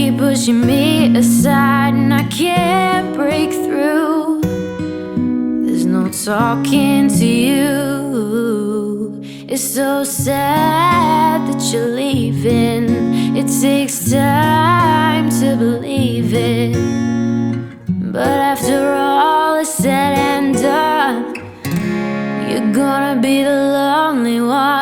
keep pushing me aside and I can't break through. There's no talking to you. It's so sad that you're leaving. It takes time to believe it. But after all is said and done, you're gonna be the lonely one.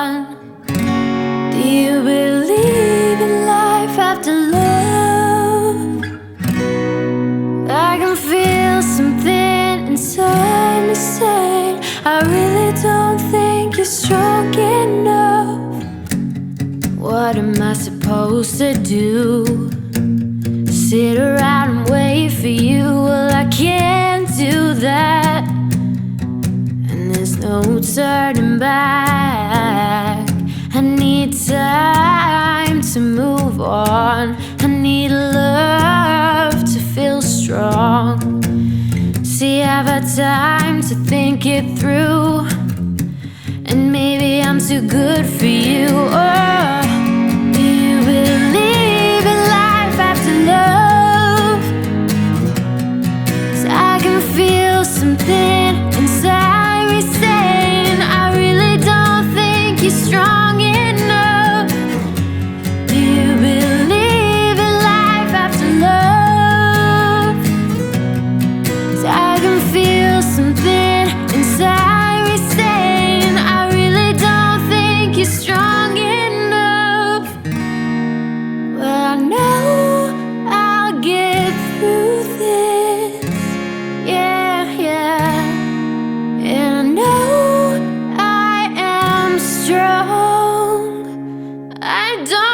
Enough. What am I supposed to do? Sit around and wait for you? Well, I can't do that. And there's no turning back. I need time to move on. I need love to feel strong. See, I've had time to think it through. Too good for you. Oh, I don't